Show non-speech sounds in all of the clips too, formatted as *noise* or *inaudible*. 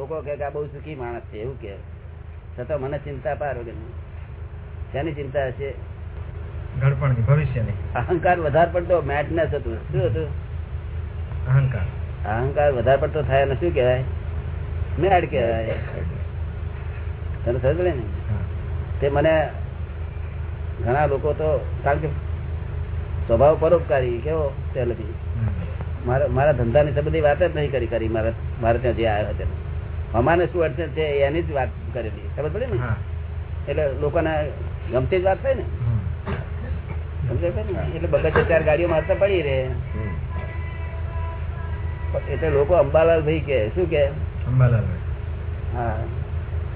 લોકો કે આ બહુ સુખી માણસ છે એવું કે છતાં મને ચિંતા પાર વગર શેની ચિંતા હશે? ભવિષ્યની. અહંકાર વધારે પડતો મેડનેસ હતું. શું હતું? અહંકાર. અહંકાર વધારે પડતો થાય ને શું કહેવાય? મેડ કહેવાય. તને સમજ ને? તે મને ઘણા લોકો તો કારણ કે સ્વભાવ પરોપકારી કેવો? પહેલેથી. મારા મારા ધંધાની તો બધી વાત જ નહીં કરી કરી મારા મારે ત્યાં જે આવ્યો તેને અમારે શું અડચણ છે એની જ વાત કરેલી. ખબર પડે ને? એટલે લોકોને ગમતી જ વાત થાય ને? એટલે બગત ચાર ગાડીઓ મારતા પડી રે એટલે લોકો અંબાલાલ ભાઈ કે શું કે અંબાલાલભાઈ. હા.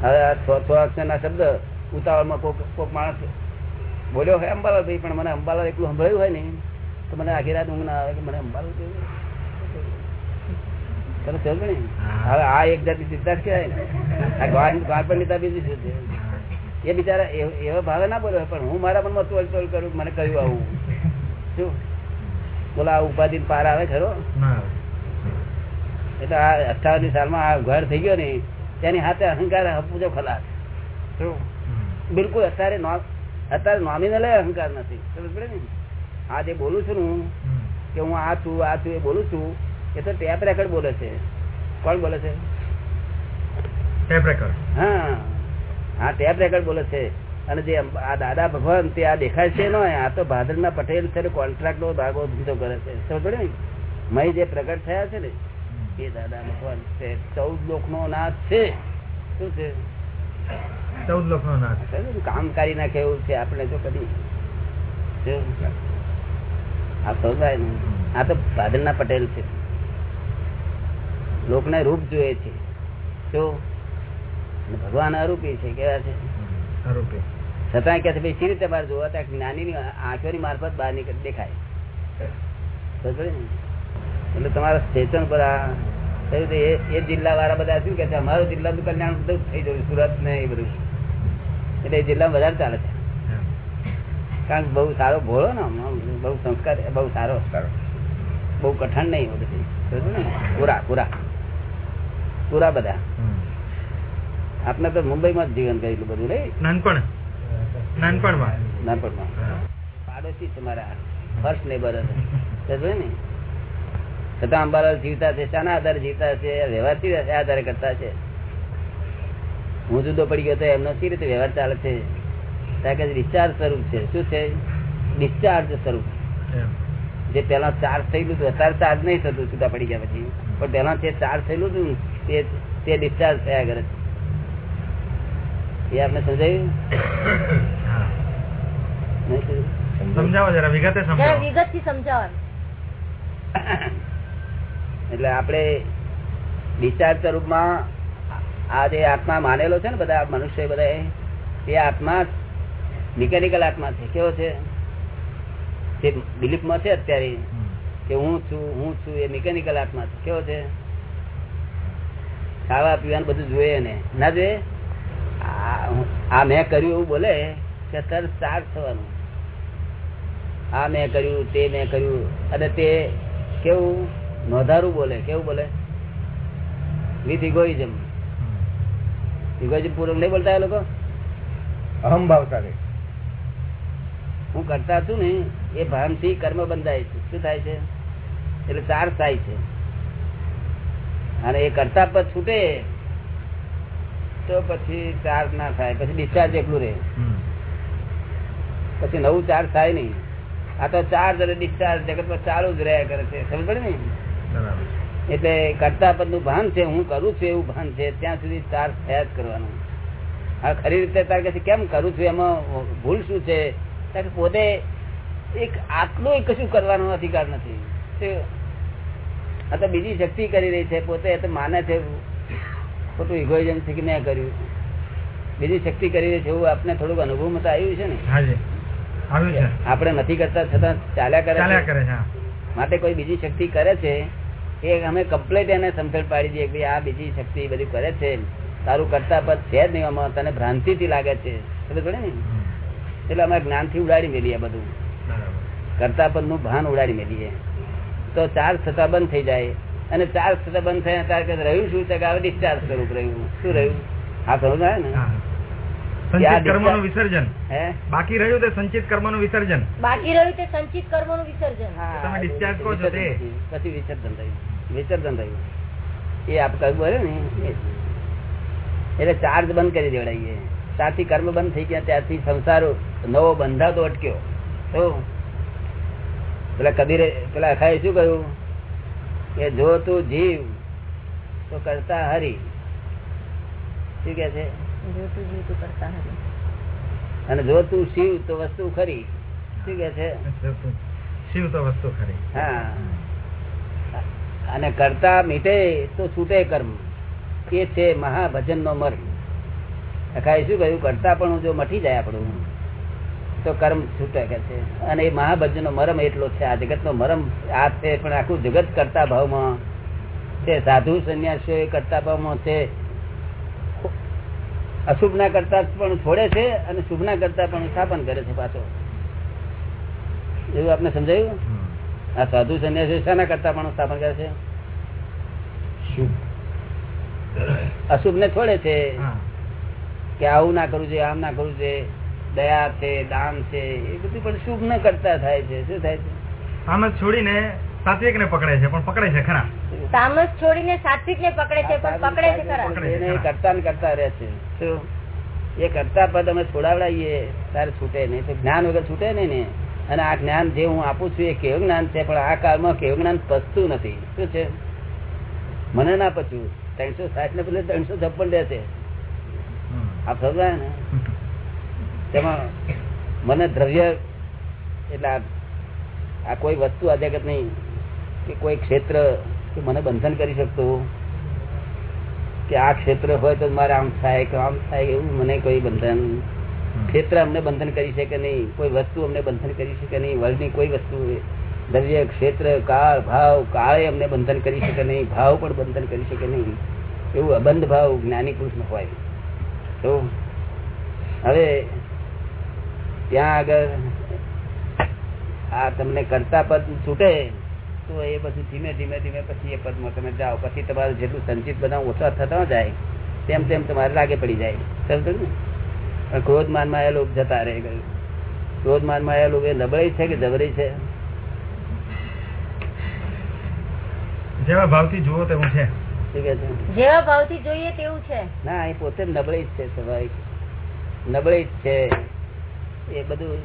હવે આ છ શબ્દ ઉતાવળમાં કોક કોક માણસ બોલ્યો હોય અંબાલાલ ભાઈ પણ મને અંબાલાલ એટલું સંભળાયું હોય ને તો મને આખી રાત ઊંઘ ના આવે કે મને અંબાલાલ કેવું તમે સમજો ને હવે આ એક જાતની ચિંતા કહેવાય ને. આ ગાળ ગાળ પર લીધા બીજું છે? એ બિચારા એવા ભાવે ના બોલ્યો પણ હું મારા મનમાં તોલ તોલ કરું મને કહ્યું આવું. શું? બોલો આ ઉપાધિ પાર આવે ખરો. એટલે આ અઠાવન સાલમાં આ ઘર થઈ ગયો ને તેની હાથે અહંકાર હપુજો ખલાસ. બિલકુલ અત્યારે નો- અત્યારે નોમિનલ અહંકાર નથી. સમજ પડે ને? આ જે બોલું છું ને કે હું આ છું આ છું એ બોલું છું એ તો ટેપ રેકર્ડ બોલે છે. કોણ બોલે છે? Tape record. હા. હા ટેપ રેકર્ડ બોલે છે. અને જે આ દાદા ભગવાન તે આ દેખાય છે નો આ તો ભાદરના પટેલ છે કોન્ટ્રાક્ટ નો ભાગો ધીધો કરે છે. સમજ ને? મય જે પ્રગટ થયા છે ને એ દાદા ભગવાન છે. ચૌદ લોક નો નાથ છે. શું છે? ચૌદ લોક નો નાથ કામ કરી નાખે એવું છે. આપણે જો કદી. આ સૌ આ તો ભાદરના પટેલ છે. લોકને રૂપ જોઈએ છે. શું ભગવાન અરૂપી છે કેવા છે? છતાં કે ભાઈ સી રીતે બહાર જોવા? ત્યાં જ્ઞાનીની આંખોની મારફત બહાર નીકળ દેખાય? એટલે તમારા સ્ટેશન પર આ થયું તો એ જિલ્લા વાળા બધા શું કે છે અમારો જિલ્લા નું કલ્યાણ બધું થઈ જવું સુરત ને એ બધું. એટલે એ જિલ્લામાં વધારે ચાલે છે. કારણ કે બહુ સારો ભોળો ને બહુ સંસ્કાર બહુ સારો. બહુ કઠણ નહીં બધું. ને? પૂરા પૂરા. પૂરા બધા. આપને તો મુંબઈમાં જ જીવન કરેલું બધું રે નાનપણ. નાનપણમાં. નાનપણમાં. હા. પાડોશી તમારા ફર્સ્ટ નેબર હતા. ને? છતાં અંબાલાલ જીવતા છે શાના આધારે જીવતા છે વ્યવહારથી આધારે કરતા છે હું જુદો પડી ગયો તો એમનો સી રીતે વ્યવહાર ચાલે છે? કારણ કે ડિસ્ચાર્જ સ્વરૂપ છે. શું છે? ડિસ્ચાર્જ સ્વરૂપ. જે પેલા ચાર્જ થયેલું હતું અત્યારે ચાર્જ નહીં થતું છૂટા પડી ગયા પછી. પણ પેલા જે ચાર્જ થયેલું હતું તે તે ડિસ્ચાર્જ થયા કરે છે. એ આપને સમજાયું? હા. નહીં સમજાયું? સમજાવો જરા વિગતે સમજાવો. વિગતથી એટલે આપણે ડિસ્ચાર્જ સ્વરૂપમાં આ જે આત્મા માનેલો છે ને બધા મનુષ્ય બધા એ આત્મા મિકેનિકલ આત્મા છે. કેવો છે? જે બિલીફમાં છે અત્યારે કે હું છું હું છું એ મિકેનિકલ આત્મા છે. કેવો છે? ખાવા પીવાનું બધું જોઈએ ને ના જોઈએ? આ મેં કર્યું એવું બોલે કે તરત સ્ટાર્ટ થવાનું. આ મેં કર્યું તે મેં કર્યું. અને તે કેવું? નોંધારું બોલે. કેવું બોલે? વિથ ઇગોઇઝમ ઇગોઇઝમ પૂર્વક નહીં બોલતા એ લોકો? અહમભાવ સાથે હું કરતા છું ને એ ભાનથી કર્મ બંધાય છે. શું થાય છે? એટલે ચાર થાય છે. અને એ કરતા પદ છૂટે તો પછી ચાર્જ ના થાય પછી ડિસ્ચાર્જ એટલું રહે. પછી નવું ચાર્જ થાય નહીં. આ તો ચાર્જ અને ડિસ્ચાર્જ જગતમાં ચાલુ જ રહ્યા કરે છે. સમજ પડે ને? એટલે કરતા પદનું ભાન છે હું કરું છું એવું ભાન છે ત્યાં સુધી ચાર્જ થયા જ કરવાનું. હા ખરી રીતે તારે કહે કેમ કરું છું? એમાં ભૂલ શું છે? પોતે એક આટલું કશું કરવાનો અધિકાર નથી. આ તો બીજી શક્તિ કરી રહી છે. પોતે તો માને છે. ખોટું ઇગોઇઝમ છે કે મેં કર્યું? બીજી શક્તિ કરી રહી છે એવું આપને થોડુંક અનુભવમાં તો આવ્યું છે ને? આપણે નથી કરતા છતાં ચાલ્યા કરે છે. માટે કોઈ બીજી શક્તિ કરે છે એ અમે કમ્પ્લેટ એને સમજણ પાડી દઈએ કે આ બીજી શક્તિ બધું કરે છે. તારું કરતા પદ છે જ નહીં આમાં તને ભ્રાંતિથી લાગે છે. ખબર ને? એટલે અમે જ્ઞાનથી ઉડાડી મેલીએ બધું. કરતા પદનું ભાન ઉડાડી મેલીએ. તો ચાર્જ થતા બંધ થઈ જાય. અને ચાર્જ થતા બંધ થયા ત્યારે રહ્યું શું? તો કે હવે ડિસ્ચાર્જ કરવું રહ્યું. શું રહ્યું? હા સમજ ને હા. કે આ સંચિત કર્મનું discharge- વિસર્જન બાકી રહ્યું તે સંચિત કર્મનું વિસર્જન. બાકી રહ્યું તે સંચિત કર્મનું વિસર્જન. તમે discharge કહો છો થયું. પછી વિસર્જન થયું. વિસર્જન થયું. એ આપ કહ્યું બોલે ને? એટલે ચાર્જ બંધ કરી દેવડાવીએ ત્યાંથી કર્મ બંધ થઈ ગયા. ત્યારથી સંસાર નવો બંધાતો અટક્યો. તો પેલા કબીરે પેલા અખાએ શું કહ્યું? કે જો તું જીવ તો કરતા હરી. શું કે છે? કરતા હરી. અને જો તું શિવ તો વસ્તુ ખરી. શું કે છે? શિવ તો વસ્તુ ખરી. હા. અને કરતા મીટે તો છૂટે કર્મ. એ છે મહાભજન નો મર્મ. અખાએ શું કહ્યું? કરતા પણ જો મટી જાય આપણું. તો કર્મ છૂટે કે છે. અને એ મહાભજન નો મરમ એટલો છે. આ જગત નો મરમ આ છે પણ આખું જગત કરતા ભાવમાં છે. સાધુ સંન્યાસીઓ એ કરતા ભાવમાં છે. અશુભ ના કરતા પણ છોડે છે અને શુભ ના કરતા પણ સ્થાપન કરે છે પાછો. એવું આપને સમજાયું? આ સાધુ સંન્યાસી શાના કરતા પણ સ્થાપન કરે છે? અશુભ ને છોડે છે કે આવું ના કરવું જોઈએ આમ ના કરવું જોઈએ. દયા છે દાન છે એ બધું પણ શુભ ન કરતા થાય છે. શું થાય છે? તામસ છોડીને સાત્વિક ને પકડે છે પણ પકડે છે ખરા? તામસ છોડીને સાત્વિક ને પકડે છે પણ પકડે છે ખરા? એને કરતા ને કરતા રહે છે. શું? એ કરતા પદ અમે છોડાવડાવીએ તારે છૂટે નહીં. તો જ્ઞાન વગર છૂટે નહીં ને? અને આ જ્ઞાન જે હું આપું છું એ કેવું જ્ઞાન છે પણ આ કાળમાં કેવું જ્ઞાન પચતું નથી. શું છે? મને ના પચવું ત્રણસો સાઠ ને બદલે ત્રણસો છપ્પન રહે છે. આપ સમજાય ને તેમાં મને દ્રવ્ય એટલે આ- કોઈ વસ્તુ આ નહીં કે કોઈ ક્ષેત્ર કે મને બંધન કરી શકતું કે આ ક્ષેત્ર હોય તો મારે આમ થાય કે આમ થાય એવું મને કોઈ બંધન ક્ષેત્ર અમને બંધન કરી શકે નહીં કોઈ વસ્તુ અમને બંધન કરી શકે નહીં વર્લ્ડની કોઈ વસ્તુ દ્રવ્ય ક્ષેત્ર કાળ ભાવ કાળે અમને બંધન કરી શકે નહીં ભાવ પણ બંધન કરી શકે નહીં. એવું અબંધ ભાવ જ્ઞાની પુરુષ હોય. તો હવે ત્યાં આગળ આ તમને કરતા પદ છૂટે તો એ બધું ધીમે ધીમે ધીમે પછી એ પદમાં તમે જાઓ. પછી તમારું જેટલું સંચિત બધા ઓછા થતા જાય તેમ તેમ તમારે લાગે પડી જાય. સમજો ને? અને ક્રોધ માન એ લોકો જતા રહે ગયું. ક્રોધ માન એ લોકો એ નબળી છે કે જબરી છે? જેવા ભાવથી જુઓ તેવું છે. છે? જેવા ભાવથી જોઈએ તેવું છે. ના એ પોતે નબળી જ છે સ્વાભાવિક. નબળી જ છે. એ બધું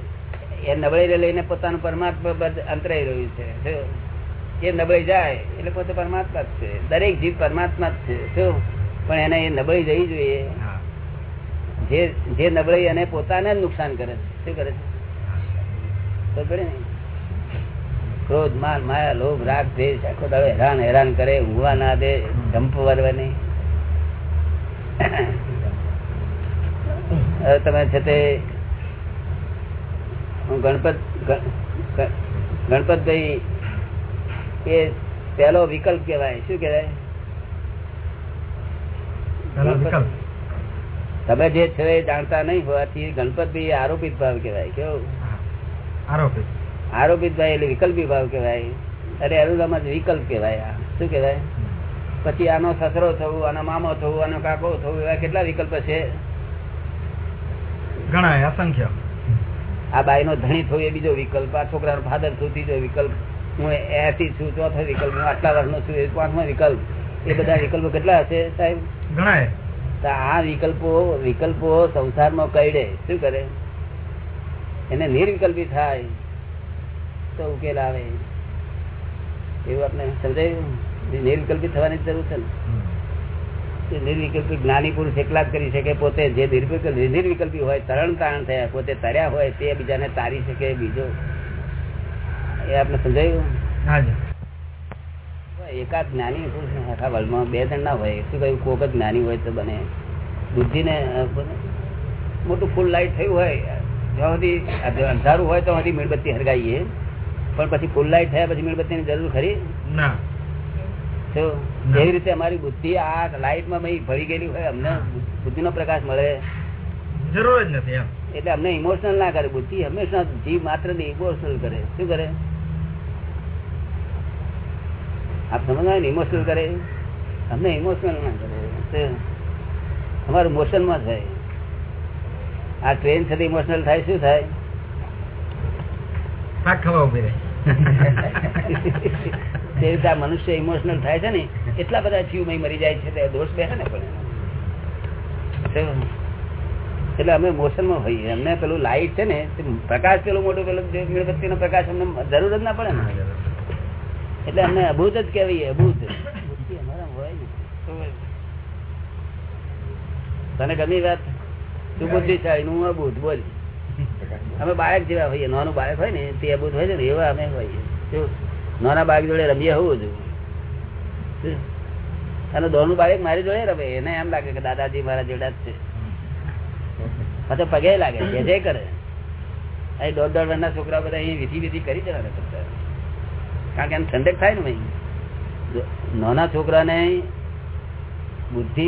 એ નબળી લઈને પોતાનું પરમાત્મા અંતરાઈ રહ્યું છે. એ નબળી જાય એટલે પોતે પરમાત્મા જ છે. દરેક જીવ પરમાત્મા જ છે. શું પણ એને એ નબળી જવી જોઈએ. જે જે નબળી એને પોતાને નુકસાન કરે છે. શું કરે છે? ને? ક્રોધ માલ માયા લોભ રાગ દ્વેષ આખો દાડો હેરાન હેરાન કરે ઊંઘવા ના દે જંપ વરવાની. તમે છે તે હું ગણપત ગણપતભાઈ એ પહેલો વિકલ્પ કેવાય શું કેવાય તમે જે છે એ જાણતા નહીં હોવાથી ગણપતભાઈ આરોપિત ભાવ કેવાય કેવું? આરોપિત. આરોપિત ભાઈ એટલે વિકલ્પી ભાવ કેવાય અરે અરુદામાં વિકલ્પ કેવાય શું કેવાય પછી આનો સસરો થવું આનો મામો થવું આનો કાકો થવું એવા કેટલા વિકલ્પ છે? ઘણા અસંખ્ય. આ બાઈ નો ધણી થયું એ બીજો વિકલ્પ આ છોકરાનો ફાધર થયું ત્રીજો વિકલ્પ. હું એસી છું ચોથો વિકલ્પ હું આટલા વર્ષનો છું એ પાંચમો વિકલ્પ. એ બધા વિકલ્પો કેટલા હશે સાહેબ? ઘણા તો આ વિકલ્પો વિકલ્પો સંસારમાં કઈડે શું કરે? એને નિર્વિકલ્પી થાય તો ઉકેલ આવે. એવું આપણે સમજાયું? નિર્વિકલ્પી થવાની જરૂર છે ને. નિર્વિકલ્પી જ્ઞાની પુરુષ એકલા જ કરી શકે પોતે જે નિર્વિકલ્પ નિર્વિકલ્પી હોય તરણ તારણ થયા પોતે તર્યા હોય તે બીજાને તારી શકે બીજો એ આપણે સમજાયું? એકાદ જ્ઞાની પુરુષ આખા વર્લ્ડમાં બે જણ ના હોય શું કહ્યું કોક જ જ્ઞાની હોય તો બને. બુદ્ધિને ને મોટું ફૂલ લાઇટ થયું હોય જ્યાં સુધી અંધારું હોય તો સુધી મીણબત્તી હરગાઈએ. પણ પછી ફૂલ લાઇટ થયા પછી મીણબત્તીની જરૂર ખરી? ના. ના. એવી રીતે અમારી બુદ્ધિ આ લાઈટમાં ભરી ગયેલી હોય અમને બુદ્ધિનો પ્રકાશ મળે. જરૂર જ નથી એટલે અમને ઇમોશનલ ના કરે બુદ્ધિ હંમેશા જીવ માત્ર ને ઇમોશનલ કરે. શું કરે? આપ સમજો ઇમોશનલ કરે? અમને ઇમોશનલ ના કરે. અમારું મોશન મોશનમાં થાય. આ ટ્રેન સાથે ઇમોશનલ થાય શું થાય? ખાવા ઊભી રહે. *laughs* તે રીતે મનુષ્ય ઇમોશનલ થાય છે ને, એટલા બધા જીવમય મરી જાય છે દોષ બેસે ને પણ. એટલે અમે મોશનમાં હોઈએ. અમને પેલું લાઈટ છે ને પ્રકાશ પેલું મોટું પેલું મીણબત્તીનો પ્રકાશ અમને જરૂર જ ના પડે ને. એટલે અમને અભૂત જ કહેવાય, અભૂત. તને ગમી વાત? તું બુદ્ધિશાળી, હું અભૂત, બોલ. અમે બાળક જેવા હોઈએ, નાનું બાળક હોય ને, તે અભૂત હોય છે ને, એવા અમે હોઈએ. નાના બાળક જોડે રમીએ હોવું જોઈએ. અને દોનું બાળક મારી જોડે રમે, એને એમ લાગે કે દાદાજી મારા જોડા જ છે. પછી પગે લાગે જે જે કરે અહીં દોઢ દોઢ વર્ષના છોકરા બધા અહીં વિધિ વિધિ કરી જવાના કરતા. કારણ કે એમ ઠંડક થાય ને ભાઈ. નાના છોકરાને બુદ્ધિ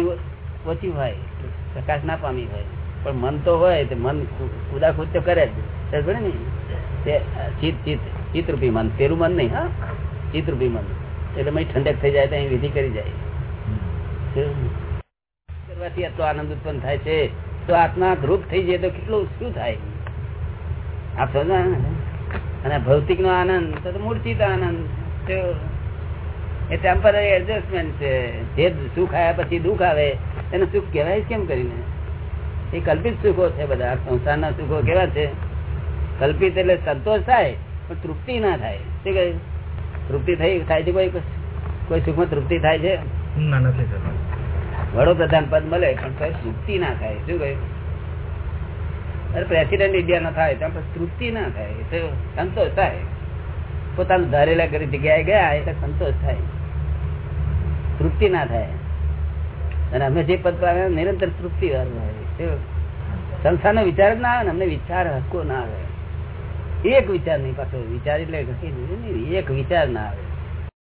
ઓછી હોય, પ્રકાશ ના પામી હોય પણ મન તો હોય તો મન કુદાકુદ તો કરે જ. ને? તે મન. તેરું મન નહીં હા? ચિત્તરૂપી મન. એટલે ઠંડક થઈ જાય તો અહીં વિધિ કરી જાય. કરવાથી આટલો આનંદ ઉત્પન્ન થાય છે. તો આત્મા ધ્રુપ થઈ જાય તો કેટલું શું થાય? આપ સમજો અને ભૌતિક નો આનંદ તો મૂર્તિત આનંદ. એ ટેમ્પરરી એડજસ્ટમેન્ટ છે. જે સુખ આવ્યા પછી દુઃખ આવે એને સુખ કહેવાય કેમ કરીને. એ કલ્પિત સુખો છે બધા. સંસારના સુખો કેવા છે? કલ્પિત એટલે સંતોષ થાય પણ તૃપ્તિ ના થાય. શું કહે તૃપ્તિ થઈ થાય છે કોઈ કોઈ? સુખમાં તૃપ્તિ થાય છે? ના નથી વડોપ્રધાન પદ મળે પણ કઈ તૃપ્તિ ના થાય. શું કહ્યું? અરે પ્રેસિડેન્ટ ઇન્ડિયા ના થાય ત્યાં તૃપ્તિ ના થાય. તો સંતોષ થાય. પોતાનું ધારેલા કરી જગ્યાએ ગયા એટલે સંતોષ થાય. તૃપ્તિ ના થાય. અને અમે જે પદ પામે નિરંતર તૃપ્તિ વાળું? સંસારનો વિચાર જ ના આવે ને, અમને વિચાર હક્કો ના આવે. એક વિચાર નહીં પાછો, વિચાર એટલે એક વિચાર ના આવે.